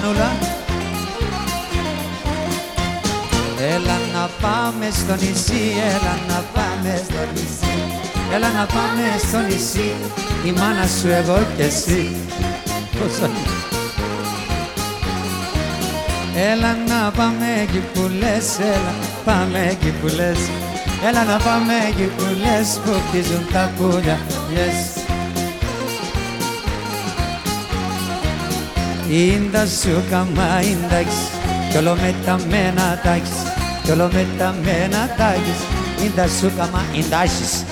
μανούλα. Έλα να πάμε στο νησί, έλα να πάμε στο νησί. Έλα να πάμε στο νησί, η μάνα σου εγώ και εσύ. Έλα να πάμε εκεί που λες, έλα πάμε εκεί που λες. Έλα να πάμε εκεί που λες που χτίζουν τα πουλιά yes. Ίντα σου καμά ίνταξ κι όλο με τα μένα τάξ κι όλο με τα μένα τάξ Ίντα σου καμά ίνταξ